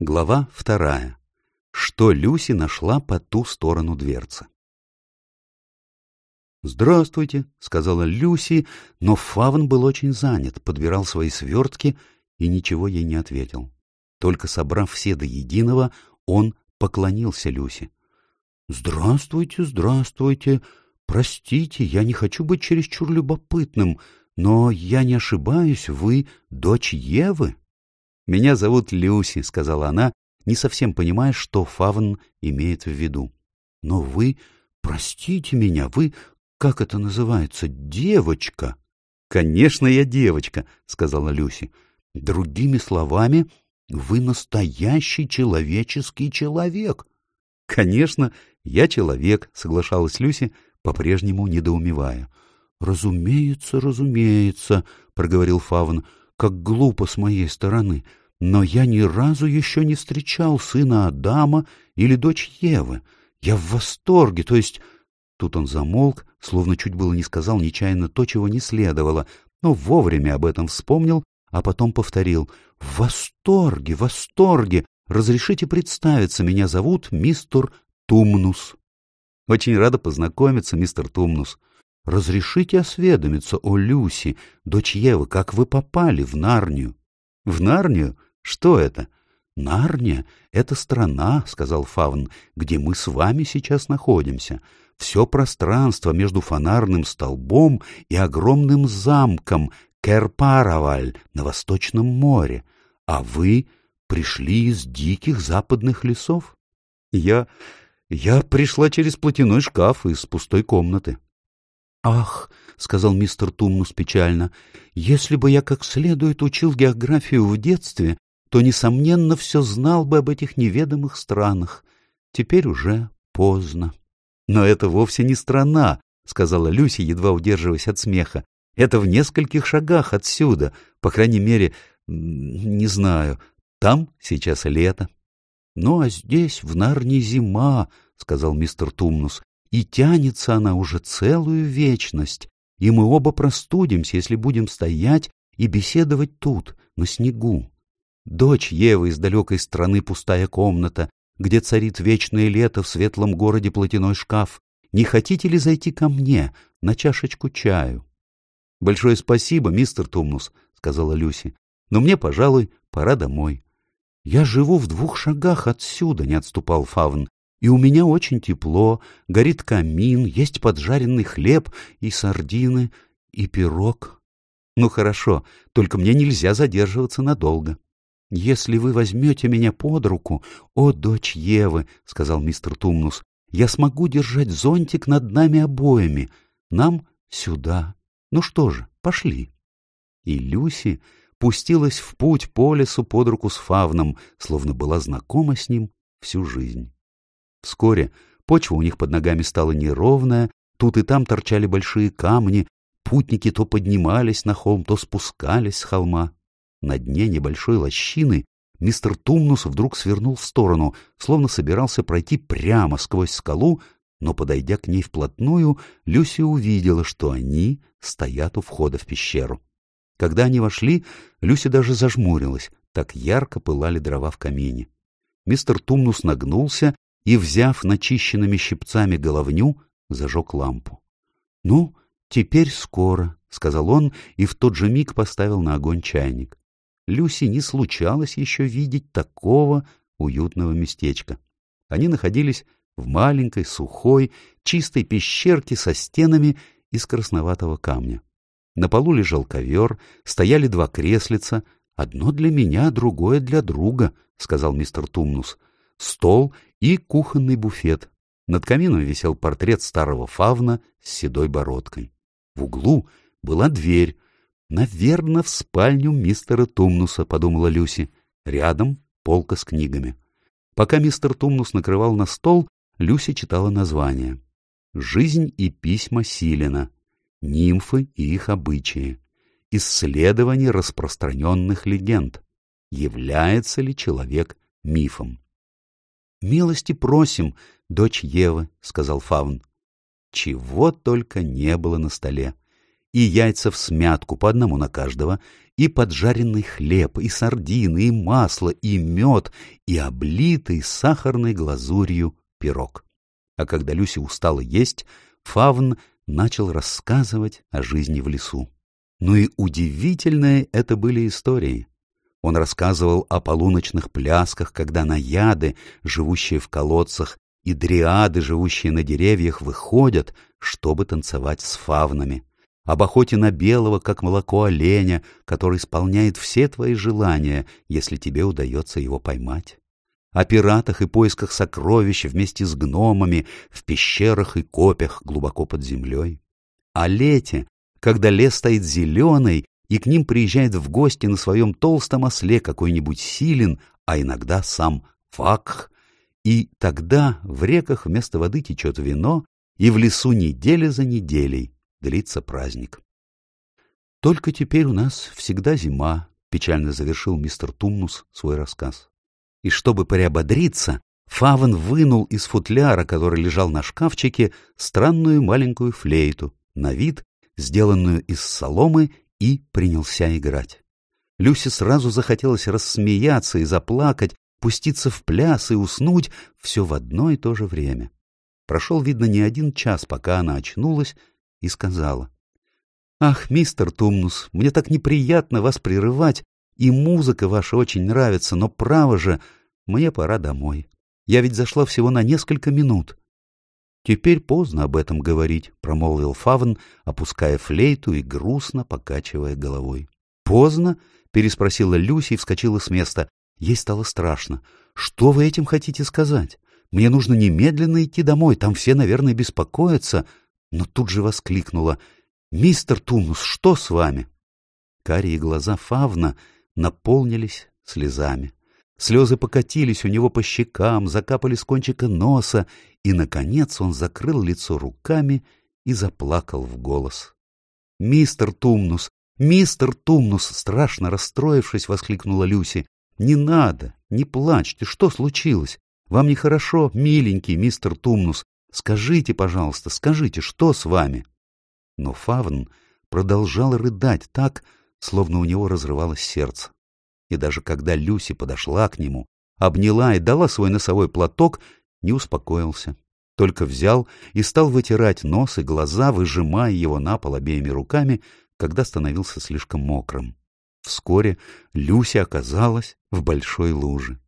Глава вторая. Что Люси нашла по ту сторону дверцы. «Здравствуйте», — сказала Люси, но Фавн был очень занят, подбирал свои свертки и ничего ей не ответил. Только собрав все до единого, он поклонился Люси. «Здравствуйте, здравствуйте. Простите, я не хочу быть чересчур любопытным, но я не ошибаюсь, вы дочь Евы?» «Меня зовут Люси», — сказала она, не совсем понимая, что Фавн имеет в виду. «Но вы, простите меня, вы, как это называется, девочка?» «Конечно, я девочка», — сказала Люси. «Другими словами, вы настоящий человеческий человек». «Конечно, я человек», — соглашалась Люси, по-прежнему недоумевая. «Разумеется, разумеется», — проговорил Фавн, — как глупо с моей стороны, но я ни разу еще не встречал сына Адама или дочь Евы. Я в восторге, то есть... Тут он замолк, словно чуть было не сказал нечаянно то, чего не следовало, но вовремя об этом вспомнил, а потом повторил. «В восторге, в восторге! Разрешите представиться, меня зовут мистер Тумнус». «Очень рада познакомиться, мистер Тумнус», Разрешите осведомиться о Люси, дочь Евы, как вы попали в Нарнию? — В Нарнию? Что это? — Нарния — это страна, — сказал Фавн, — где мы с вами сейчас находимся. Все пространство между фонарным столбом и огромным замком Керпараваль на Восточном море. А вы пришли из диких западных лесов? — Я... я пришла через платяной шкаф из пустой комнаты. «Ах», — сказал мистер Тумнус печально, — «если бы я как следует учил географию в детстве, то, несомненно, все знал бы об этих неведомых странах. Теперь уже поздно». «Но это вовсе не страна», — сказала Люси, едва удерживаясь от смеха. «Это в нескольких шагах отсюда, по крайней мере, не знаю. Там сейчас лето». «Ну, а здесь, в Нарне, зима», — сказал мистер Тумнус и тянется она уже целую вечность, и мы оба простудимся, если будем стоять и беседовать тут, на снегу. Дочь Евы из далекой страны пустая комната, где царит вечное лето в светлом городе платяной шкаф. Не хотите ли зайти ко мне на чашечку чаю? — Большое спасибо, мистер Тумнус, — сказала Люси, — но мне, пожалуй, пора домой. — Я живу в двух шагах отсюда, — не отступал Фавн, и у меня очень тепло, горит камин, есть поджаренный хлеб и сардины, и пирог. Ну хорошо, только мне нельзя задерживаться надолго. — Если вы возьмете меня под руку, о, дочь Евы, — сказал мистер Тумнус, — я смогу держать зонтик над нами обоими. Нам сюда. Ну что же, пошли. И Люси пустилась в путь по лесу под руку с Фавном, словно была знакома с ним всю жизнь. Вскоре почва у них под ногами стала неровная, тут и там торчали большие камни, путники то поднимались на холм, то спускались с холма. На дне небольшой лощины мистер Тумнус вдруг свернул в сторону, словно собирался пройти прямо сквозь скалу, но, подойдя к ней вплотную, Люси увидела, что они стоят у входа в пещеру. Когда они вошли, Люси даже зажмурилась, так ярко пылали дрова в камине. Мистер Тумнус нагнулся и, взяв начищенными щипцами головню, зажег лампу. — Ну, теперь скоро, — сказал он и в тот же миг поставил на огонь чайник. Люси не случалось еще видеть такого уютного местечка. Они находились в маленькой, сухой, чистой пещерке со стенами из красноватого камня. На полу лежал ковер, стояли два креслица, одно для меня, другое для друга, — сказал мистер Тумнус. Стол и кухонный буфет. Над камином висел портрет старого фавна с седой бородкой. В углу была дверь. «Наверно, в спальню мистера Тумнуса», — подумала Люси. Рядом полка с книгами. Пока мистер Тумнус накрывал на стол, Люси читала название. «Жизнь и письма Силина. Нимфы и их обычаи. Исследование распространенных легенд. Является ли человек мифом?» «Милости просим, дочь Евы», — сказал Фаун. Чего только не было на столе. И яйца в смятку по одному на каждого, и поджаренный хлеб, и сардины, и масло, и мед, и облитый сахарной глазурью пирог. А когда Люси устала есть, Фавн начал рассказывать о жизни в лесу. Ну и удивительные это были истории. Он рассказывал о полуночных плясках, когда наяды, живущие в колодцах, и дриады, живущие на деревьях, выходят, чтобы танцевать с фавнами. Об охоте на белого, как молоко оленя, который исполняет все твои желания, если тебе удается его поймать. О пиратах и поисках сокровищ вместе с гномами в пещерах и копях глубоко под землей. О лете, когда лес стоит зеленый, и к ним приезжает в гости на своем толстом осле какой-нибудь силен, а иногда сам факх, и тогда в реках вместо воды течет вино, и в лесу неделя за неделей длится праздник. «Только теперь у нас всегда зима», — печально завершил мистер Тумнус свой рассказ. И чтобы приободриться, Фавен вынул из футляра, который лежал на шкафчике, странную маленькую флейту, на вид, сделанную из соломы, и принялся играть. Люси сразу захотелось рассмеяться и заплакать, пуститься в пляс и уснуть все в одно и то же время. Прошел, видно, не один час, пока она очнулась и сказала. — Ах, мистер Тумнус, мне так неприятно вас прерывать, и музыка ваша очень нравится, но, право же, мне пора домой. Я ведь зашла всего на несколько минут. — Теперь поздно об этом говорить, — промолвил Фавн, опуская флейту и грустно покачивая головой. — Поздно? — переспросила Люси и вскочила с места. Ей стало страшно. Что вы этим хотите сказать? Мне нужно немедленно идти домой, там все, наверное, беспокоятся. Но тут же воскликнула. «Мистер Тунус, что с вами?» Карие глаза Фавна наполнились слезами. Слезы покатились у него по щекам, закапали с кончика носа, и, наконец, он закрыл лицо руками и заплакал в голос. «Мистер Тумнус! Мистер Тумнус!» Страшно расстроившись, воскликнула Люси. Не надо, не плачьте, что случилось? Вам нехорошо, миленький мистер Тумнус. Скажите, пожалуйста, скажите, что с вами? Но Фавн продолжал рыдать так, словно у него разрывалось сердце. И даже когда Люси подошла к нему, обняла и дала свой носовой платок, не успокоился. Только взял и стал вытирать нос и глаза, выжимая его на пол обеими руками, когда становился слишком мокрым. Вскоре Люся оказалась в большой луже.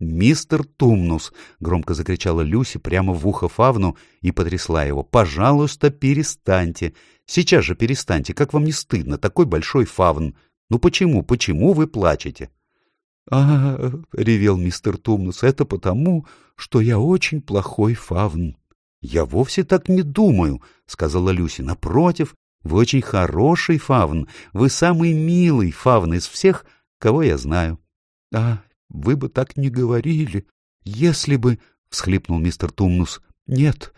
«Мистер Тумнус!» — громко закричала Люси прямо в ухо Фавну и потрясла его. «Пожалуйста, перестаньте! Сейчас же перестаньте! Как вам не стыдно? Такой большой Фавн! Ну почему, почему вы плачете?» «А, — ревел мистер Тумнус, — это потому, что я очень плохой Фавн». «Я вовсе так не думаю», — сказала Люси. «Напротив, вы очень хороший фавн, вы самый милый фавн из всех, кого я знаю. — А, вы бы так не говорили, если бы... — всхлипнул мистер Тумнус. — Нет,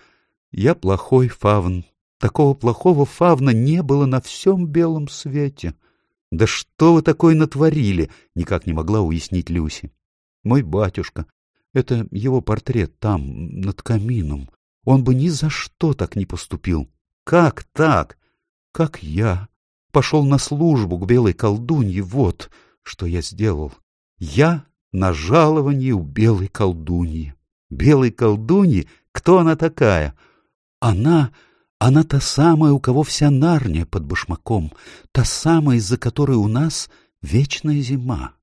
я плохой фавн. Такого плохого фавна не было на всем белом свете. — Да что вы такое натворили? — никак не могла уяснить Люси. — Мой батюшка. Это его портрет там, над камином. Он бы ни за что так не поступил. — Как так? как я, пошел на службу к белой колдунье, вот что я сделал. Я на жаловании у белой колдуньи. Белой колдуньи? Кто она такая? Она... Она та самая, у кого вся нарния под башмаком, та самая, из-за которой у нас вечная зима.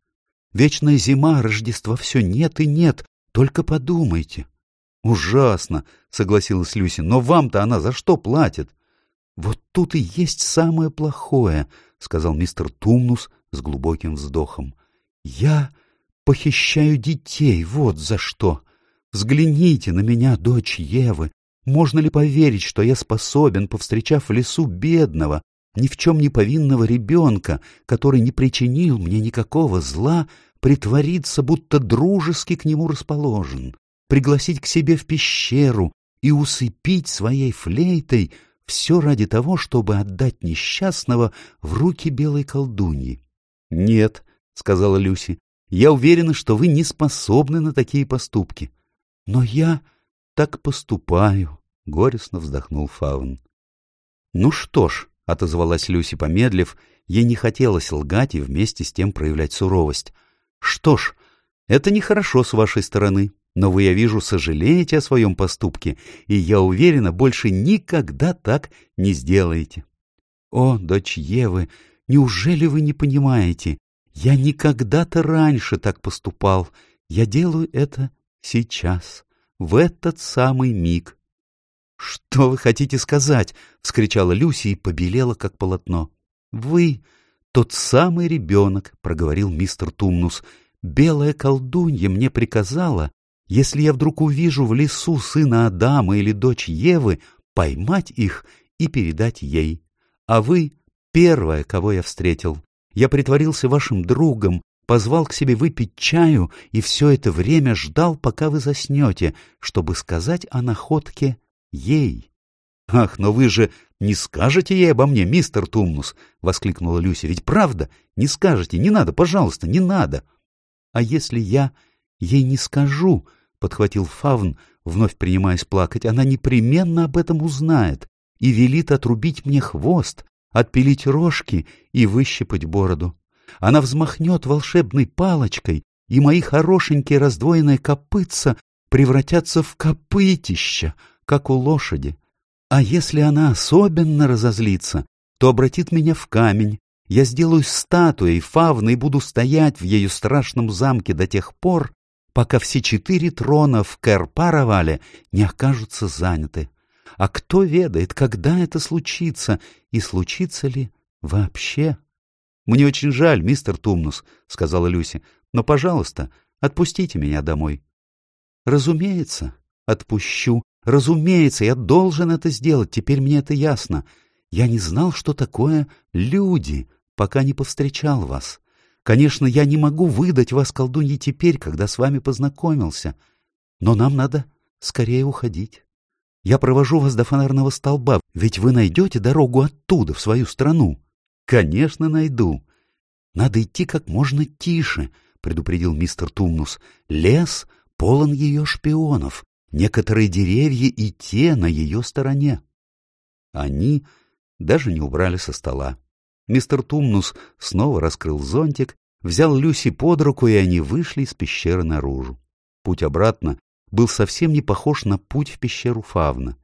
Вечная зима, Рождества все нет и нет, только подумайте. — Ужасно, — согласилась Люси, — но вам-то она за что платит? «Вот тут и есть самое плохое», — сказал мистер Тумнус с глубоким вздохом. «Я похищаю детей, вот за что. Взгляните на меня, дочь Евы. Можно ли поверить, что я способен, повстречав в лесу бедного, ни в чем не повинного ребенка, который не причинил мне никакого зла, притвориться, будто дружески к нему расположен, пригласить к себе в пещеру и усыпить своей флейтой — все ради того, чтобы отдать несчастного в руки белой колдуньи. — Нет, — сказала Люси, — я уверена, что вы не способны на такие поступки. — Но я так поступаю, — горестно вздохнул Фаун. — Ну что ж, — отозвалась Люси, помедлив. Ей не хотелось лгать и вместе с тем проявлять суровость. Что ж, это нехорошо с вашей стороны, но вы, я вижу, сожалеете о своем поступке, и я уверена, больше никогда так не сделаете. О, дочь Евы, неужели вы не понимаете? Я никогда-то раньше так поступал. Я делаю это сейчас, в этот самый миг. — Что вы хотите сказать? — вскричала Люси и побелела, как полотно. — Вы тот самый ребенок, — проговорил мистер Тумнус. — Белая колдунья мне приказала, если я вдруг увижу в лесу сына Адама или дочь Евы, поймать их и передать ей. А вы — первая, кого я встретил. Я притворился вашим другом, позвал к себе выпить чаю и все это время ждал, пока вы заснете, чтобы сказать о находке ей. — Ах, но вы же не скажете ей обо мне, мистер Тумнус! — воскликнула Люся. — Ведь правда? Не скажете, не надо, пожалуйста, не надо. — А если я ей не скажу, — подхватил Фавн, вновь принимаясь плакать, — она непременно об этом узнает и велит отрубить мне хвост, отпилить рожки и выщипать бороду. Она взмахнет волшебной палочкой, и мои хорошенькие раздвоенные копытца превратятся в копытища, как у лошади. А если она особенно разозлится, то обратит меня в камень. Я сделаю статуей фавны и буду стоять в ее страшном замке до тех пор, пока все четыре трона в Кэр-Паравале не окажутся заняты. А кто ведает, когда это случится, и случится ли вообще? «Мне очень жаль, мистер Тумнус», — сказала Люси, — «но, пожалуйста, отпустите меня домой». «Разумеется, отпущу. Разумеется, я должен это сделать, теперь мне это ясно. Я не знал, что такое люди, пока не повстречал вас. Конечно, я не могу выдать вас колдунье теперь, когда с вами познакомился, но нам надо скорее уходить. Я провожу вас до фонарного столба, ведь вы найдете дорогу оттуда, в свою страну. Конечно, найду. Надо идти как можно тише, предупредил мистер Тумнус. Лес полон ее шпионов. Некоторые деревья и те на ее стороне. Они даже не убрали со стола. Мистер Тумнус снова раскрыл зонтик, взял Люси под руку, и они вышли из пещеры наружу. Путь обратно был совсем не похож на путь в пещеру Фавна.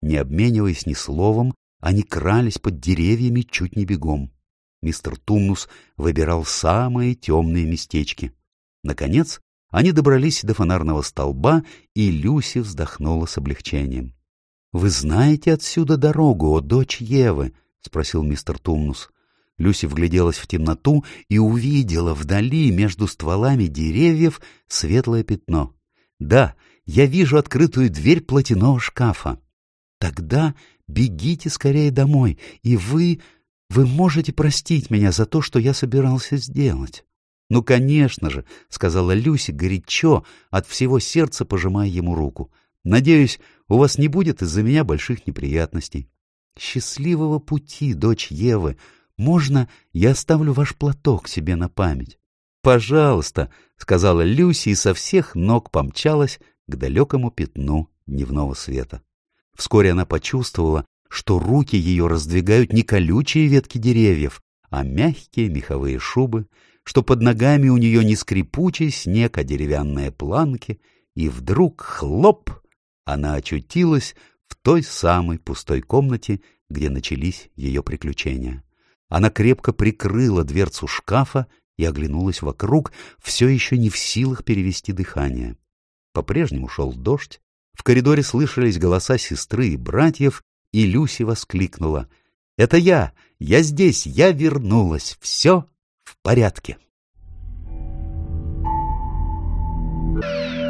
Не обмениваясь ни словом, они крались под деревьями чуть не бегом. Мистер Тумнус выбирал самые темные местечки. Наконец, они добрались до фонарного столба, и Люси вздохнула с облегчением. — Вы знаете отсюда дорогу, о дочь Евы? — спросил мистер Тумнус. Люси вгляделась в темноту и увидела вдали между стволами деревьев светлое пятно. — Да, я вижу открытую дверь платяного шкафа. — Тогда Бегите скорее домой, и вы... Вы можете простить меня за то, что я собирался сделать. — Ну, конечно же, — сказала Люси горячо, от всего сердца пожимая ему руку. — Надеюсь, у вас не будет из-за меня больших неприятностей. — Счастливого пути, дочь Евы. Можно я оставлю ваш платок себе на память? — Пожалуйста, — сказала Люси и со всех ног помчалась к далекому пятну дневного света. Вскоре она почувствовала, что руки ее раздвигают не колючие ветки деревьев, а мягкие меховые шубы, что под ногами у нее не скрипучий снег, а деревянные планки, и вдруг хлоп! Она очутилась в той самой пустой комнате, где начались ее приключения. Она крепко прикрыла дверцу шкафа и оглянулась вокруг, все еще не в силах перевести дыхание. По-прежнему шел дождь, в коридоре слышались голоса сестры и братьев, и Люси воскликнула. «Это я! Я здесь! Я вернулась! Все порядке. Thank you.